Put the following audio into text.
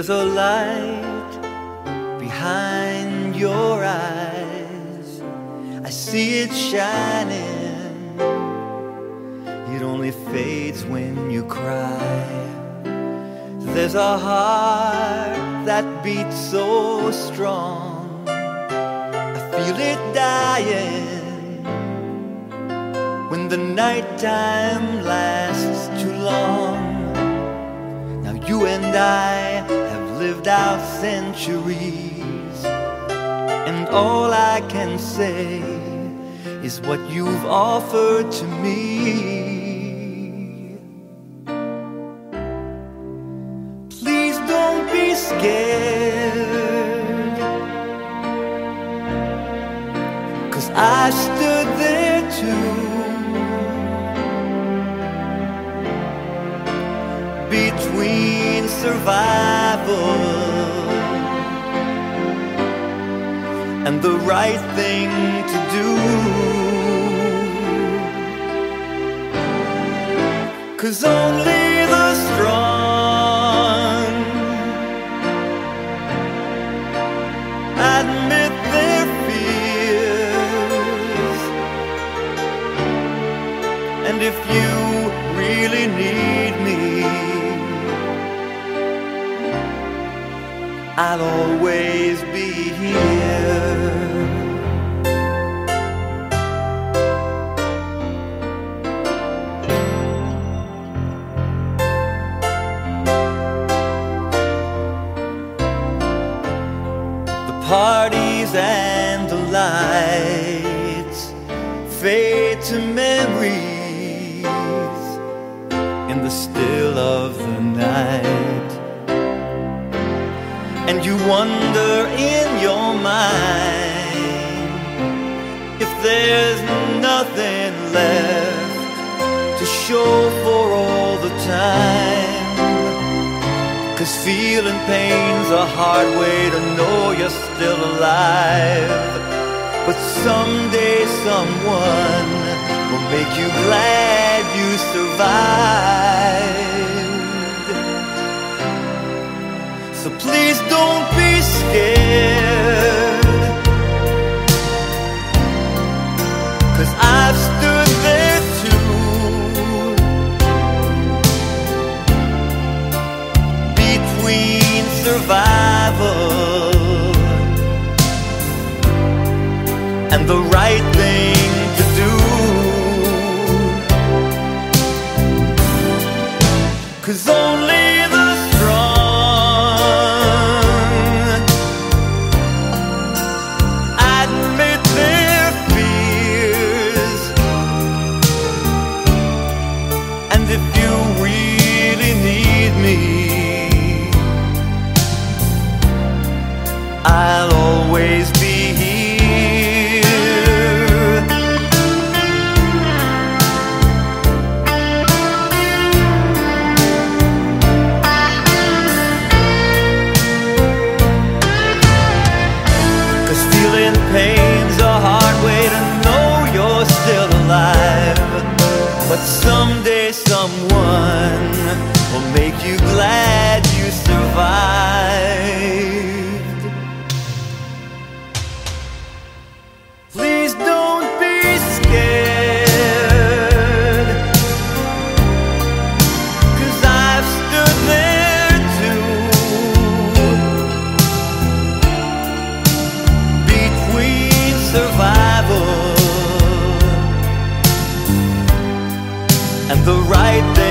There's a light behind your eyes. I see it shining. It only fades when you cry. There's a heart that beats so strong. I feel it dying when the nighttime lasts too long. Now you and I lived out centuries, and all I can say is what you've offered to me. Please don't be scared. Cause I Between survival and the right thing to do. Cause only the strong admit their fears. And if you really need me, I'll always be here. the parties and the lights fade to memories in the still of the night. And you wonder in your mind if there's nothing left to show for all the time. Cause feeling pain's a hard way to know you're still alive. But someday someone will make you glad you survived. And the right thing to do. Cause only But someday someone will make you glad you survived. Right thing